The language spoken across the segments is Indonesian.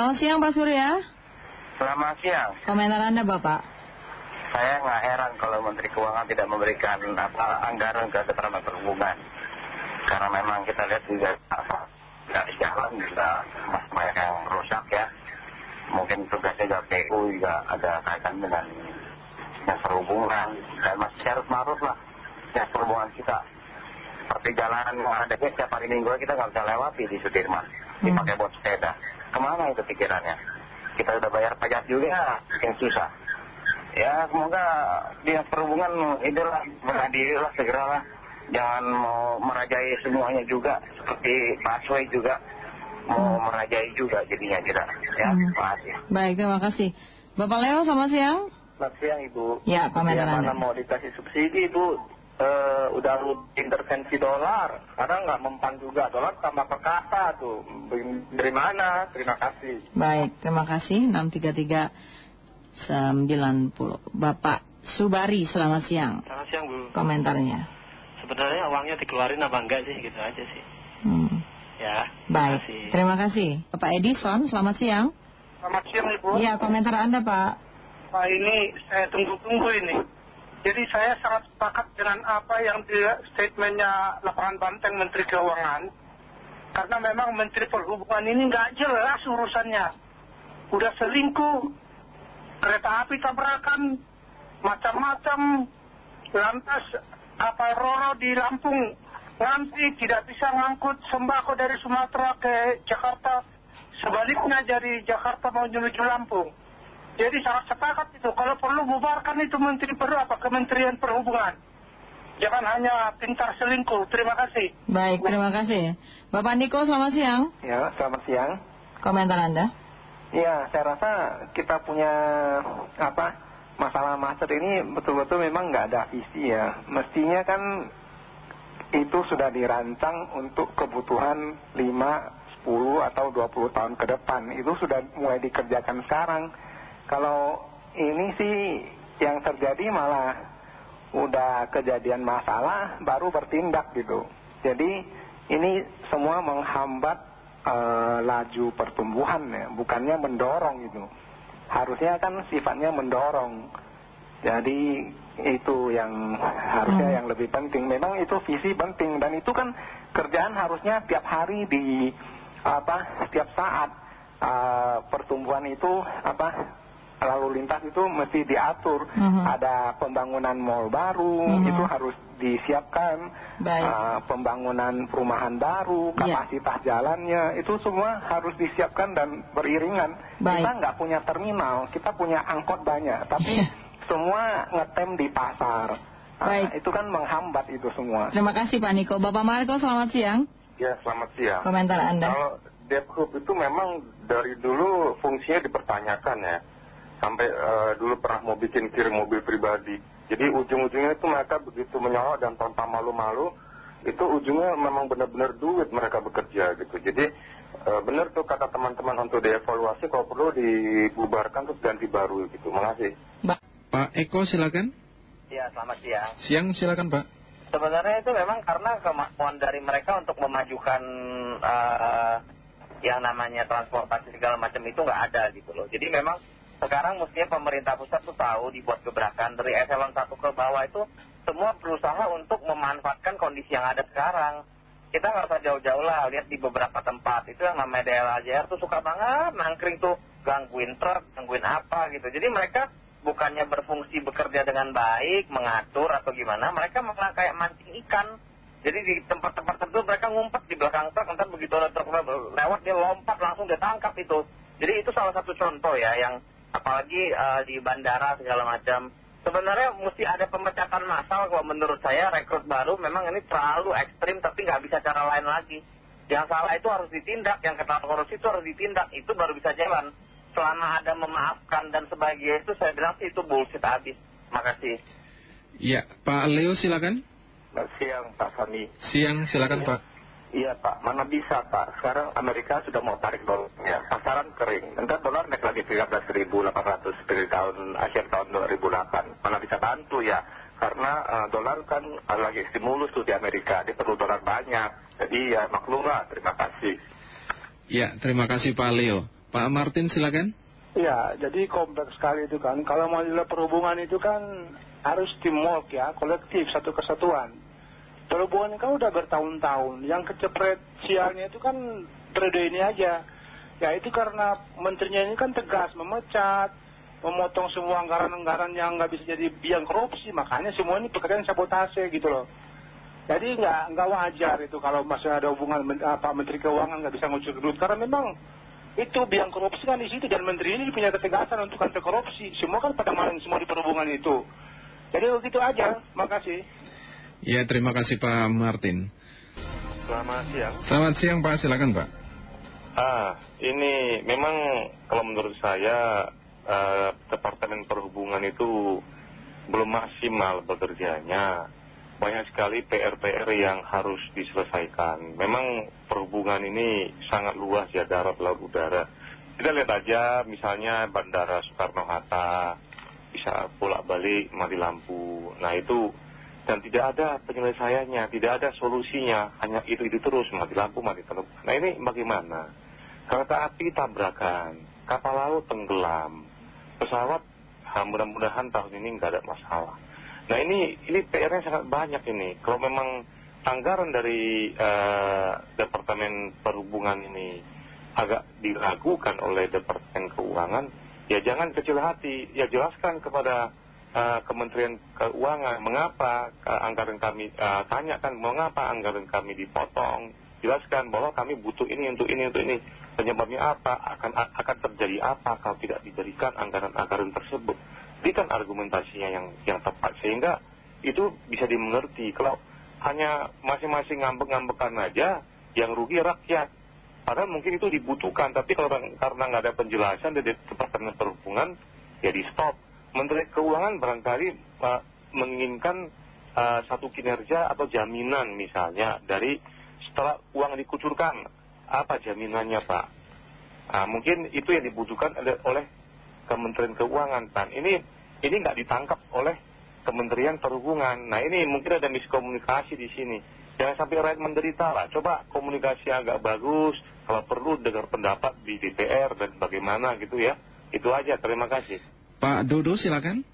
Selamat siang Pak Surya. Selamat siang. Komentar Anda Bapak. Saya nggak heran kalau Menteri Keuangan tidak memberikan apa anggaran ke keterangan perhubungan. Karena memang kita lihat juga nggak jalan juga banyak yang rusak ya. Mungkin tugasnya juga PU juga ada kaitan dengan yang perhubungan dan masih harus maruf lah yang perhubungan kita. Seperti jalanan yang ada setiap hari minggu kita nggak bisa lewati di Sudirman, dipakai buat sepeda. Ke mana itu pikirannya? Kita udah bayar pajak juga, yang susah. Ya semoga dinas perhubungan itulah mengadililah segeralah. Jangan mau merajai semuanya juga, seperti Pasway juga mau merajai juga jadinya kita. Ya, terima kasih. Baik, terima kasih. Bapak Leo, selamat siang. Selamat siang Ibu. Ya, komentar mana Anda. mau dikasih subsidi itu eh, udah intervensi dolar. Karena nggak mempan juga. Dolar tambah perkasa tuh. Dari mana? Terima kasih. Baik, terima kasih. 63390. Bapak Subari, selamat siang. Selamat siang Bu. Komentarnya. Sebenarnya uangnya dikeluarin apa enggak sih gitu aja sih. Hmm. Ya. Baik, kasih. terima kasih. Bapak Edison, selamat siang. Selamat siang Ibu. Iya, komentar Anda Pak. Pak ini saya tunggu-tunggu ini. Jadi saya sangat sepakat dengan apa yang di statementnya lapangan Banteng Menteri Keuangan. Karena memang Menteri Perhubungan ini nggak jelas urusannya. Udah selingkuh, kereta api tabrakan, macam-macam. Lantas apa Roro di Lampung nanti tidak bisa ngangkut sembako dari Sumatera ke Jakarta. Sebaliknya dari Jakarta mau menuju Lampung. Jadi sangat sepakat itu. Kalau perlu bubarkan itu Menteri Perlu apa Kementerian Perhubungan. Jangan hanya pintar selingkuh. Terima kasih. Baik, terima kasih. Bapak Niko, selamat siang. Ya, selamat siang. Komentar Anda. Ya, saya rasa kita punya apa masalah macet ini betul-betul memang nggak ada visi ya. Mestinya kan itu sudah dirancang untuk kebutuhan 5, 10 atau 20 tahun ke depan. Itu sudah mulai dikerjakan sekarang. Kalau ini sih yang terjadi malah udah kejadian masalah baru bertindak gitu. Jadi ini semua menghambat eh, laju pertumbuhan ya, bukannya mendorong gitu. Harusnya kan sifatnya mendorong. Jadi itu yang harusnya yang lebih penting. Memang itu visi penting dan itu kan kerjaan harusnya tiap hari di apa setiap saat eh, pertumbuhan itu apa lalu lintas itu mesti diatur. Mhm. Ada pembangunan mall baru Mhm. itu harus disiapkan. Eh, pembangunan perumahan baru, Iya. kapasitas jalannya itu semua harus disiapkan dan beriringan. Baik. Kita nggak punya terminal, kita punya angkot banyak, tapi Iya. semua ngetem di pasar. Nah, Baik. itu kan menghambat itu semua. Terima kasih Pak Niko. Bapak Marco, selamat siang. Ya, selamat siang. Komentar Anda. Kalau Dephub itu memang dari dulu fungsinya dipertanyakan ya. Sampai eh, dulu pernah mau bikin kirim mobil pribadi. Jadi ujung-ujungnya itu mereka begitu menyolok dan tanpa malu-malu. Itu ujungnya memang benar-benar duit mereka bekerja gitu. Jadi eh, benar tuh kata teman-teman untuk dievaluasi kalau perlu dibubarkan terus ganti baru gitu. Makasih. Ba- Pak Eko silakan. Ya, selamat siang. Siang silakan Pak. Sebenarnya itu memang karena kemampuan dari mereka untuk memajukan eh, yang namanya transportasi segala macam itu nggak ada gitu loh. Jadi memang sekarang mestinya pemerintah pusat tuh tahu dibuat gebrakan dari eselon 1 ke bawah itu semua berusaha untuk memanfaatkan kondisi yang ada sekarang. Kita nggak usah jauh-jauh lah, lihat di beberapa tempat itu yang namanya DLHJR tuh suka banget nangkring tuh gangguin truk, gangguin apa gitu. Jadi mereka bukannya berfungsi bekerja dengan baik, mengatur atau gimana, mereka malah kayak mancing ikan. Jadi di tempat-tempat tertentu mereka ngumpet di belakang truk, ntar begitu ada truk lewat dia lompat langsung dia tangkap itu. Jadi itu salah satu contoh ya yang apalagi eh, di bandara segala macam. Sebenarnya mesti ada pemecatan massal kalau menurut saya rekrut baru memang ini terlalu ekstrim tapi nggak bisa cara lain lagi. Yang salah itu harus ditindak, yang kena korupsi itu harus ditindak, itu baru bisa jalan. Selama ada memaafkan dan sebagainya itu saya bilang sih itu bullshit habis. Makasih. Ya, Pak Leo silakan. Selamat siang Pak Sami. Siang silakan Pak. Iya Pak, mana bisa Pak. Sekarang Amerika sudah mau tarik dolarnya. Pasaran kering. Ntar dolar naik lagi 13.800 seperti tahun akhir tahun 2008. Mana bisa bantu ya. Karena eh, dolar kan eh, lagi stimulus tuh di Amerika. Dia perlu dolar banyak. Jadi ya maklum lah. Terima kasih. Ya, terima kasih Pak Leo. Pak Martin silakan. Iya, jadi kompleks sekali itu kan. Kalau masalah perhubungan itu kan harus teamwork ya, kolektif, satu kesatuan. Perhubungan kan udah bertahun-tahun. Yang kecepret sialnya itu kan periode ini aja. Ya itu karena menterinya ini kan tegas, memecat, memotong semua anggaran-anggaran yang nggak bisa jadi biang korupsi. Makanya semua ini pekerjaan sabotase gitu loh. Jadi nggak nggak wajar itu kalau masih ada hubungan Pak Menteri Keuangan nggak bisa ngucur duit. Karena memang itu biang korupsi kan di situ dan menteri ini punya ketegasan untuk anti korupsi. Semua kan pada maling semua di perhubungan itu. Jadi begitu aja. Makasih. Ya, terima kasih Pak Martin. Selamat siang. Selamat siang Pak, silakan Pak. Ah, ini memang kalau menurut saya uh, Departemen Perhubungan itu belum maksimal bekerjanya. Banyak sekali PR-PR yang harus diselesaikan. Memang perhubungan ini sangat luas ya darat, laut, udara. Kita lihat aja misalnya Bandara Soekarno-Hatta bisa bolak balik mati lampu. Nah itu dan tidak ada penyelesaiannya, tidak ada solusinya, hanya itu itu terus mati lampu mati lampu. Nah ini bagaimana? Kereta api tabrakan, kapal laut tenggelam, pesawat mudah-mudahan tahun ini nggak ada masalah. Nah ini ini PR-nya sangat banyak ini. Kalau memang anggaran dari uh, Departemen Perhubungan ini agak diragukan oleh Departemen Keuangan, ya jangan kecil hati, ya jelaskan kepada Kementerian Keuangan mengapa uh, anggaran kami, uh, tanyakan mengapa anggaran kami dipotong, jelaskan bahwa kami butuh ini untuk ini untuk ini, penyebabnya apa, akan akan terjadi apa kalau tidak diberikan anggaran-anggaran tersebut? Berikan argumentasinya yang yang tepat. Sehingga itu bisa dimengerti. Kalau hanya masing-masing ngambek-ngambekan aja yang rugi rakyat. Padahal mungkin itu dibutuhkan. Tapi kalau karena nggak ada penjelasan dari Departemen Perhubungan ya stop Menteri Keuangan barangkali uh, menginginkan uh, satu kinerja atau jaminan misalnya dari setelah uang dikucurkan apa jaminannya Pak nah, mungkin itu yang dibutuhkan oleh Kementerian Keuangan Pan. Ini ini nggak ditangkap oleh Kementerian Perhubungan. Nah ini mungkin ada miskomunikasi di sini. Jangan sampai rakyat menderita lah. Coba komunikasi agak bagus. Kalau perlu dengar pendapat di DPR dan bagaimana gitu ya. Itu aja. Terima kasih. Pak Dodo silakan.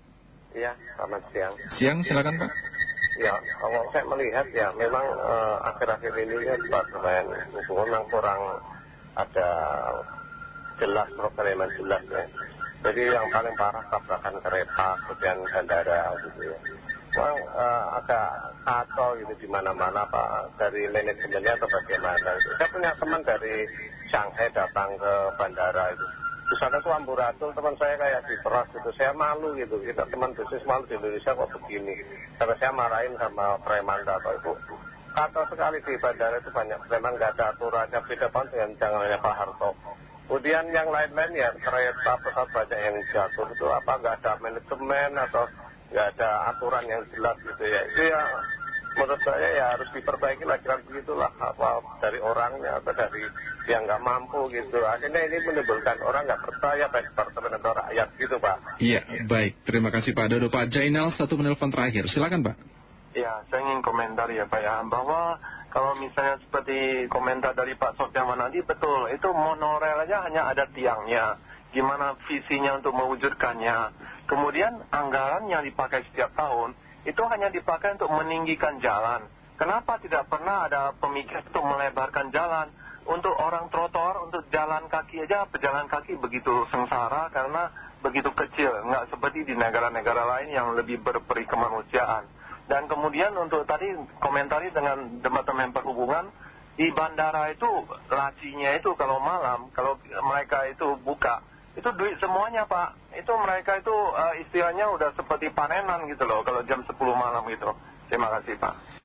Iya, selamat siang. Siang silakan Pak. Ya, kalau saya melihat ya memang eh, akhir-akhir ini ya Departemen Hubungan memang kurang ada jelas program yang jelas ya jadi yang paling parah tabrakan kereta kemudian bandara gitu ya memang uh, agak kacau gitu di mana-mana Pak dari manajemennya atau bagaimana gitu. saya punya teman dari Shanghai datang ke bandara itu di sana tuh amburatul teman saya kayak diperas gitu. Saya malu gitu. Kita teman bisnis malu di Indonesia kok begini. Karena saya marahin sama preman atau itu kacau sekali di bandara itu banyak. Preman nggak ada aturannya. Beda banget dengan jangannya Pak Harto. Kemudian yang lain-lain ya kereta pesawat banyak yang jatuh itu apa nggak ada manajemen atau nggak ada aturan yang jelas gitu ya. Itu ya menurut saya ya harus diperbaiki lah kira begitulah apa dari orangnya atau dari yang nggak mampu gitu. Akhirnya ini menimbulkan orang nggak percaya baik departemen atau rakyat gitu Pak. Iya baik. Terima kasih Pak Dodo. Pak Jainal satu menelpon terakhir. Silakan Pak. Ya saya ingin komentar ya Pak ya bahwa kalau misalnya seperti komentar dari Pak Sofian Manadi, betul, itu monorail aja hanya ada tiangnya. Gimana visinya untuk mewujudkannya. Kemudian anggaran yang dipakai setiap tahun, itu hanya dipakai untuk meninggikan jalan. Kenapa tidak pernah ada pemikiran untuk melebarkan jalan? Untuk orang trotoar, untuk jalan kaki aja, pejalan kaki begitu sengsara karena begitu kecil. Nggak seperti di negara-negara lain yang lebih berperi kemanusiaan. Dan kemudian untuk tadi komentari dengan Departemen Perhubungan, di bandara itu lacinya itu kalau malam, kalau mereka itu buka, itu duit semuanya Pak. Itu mereka itu uh, istilahnya udah seperti panenan gitu loh kalau jam 10 malam gitu. Terima kasih Pak.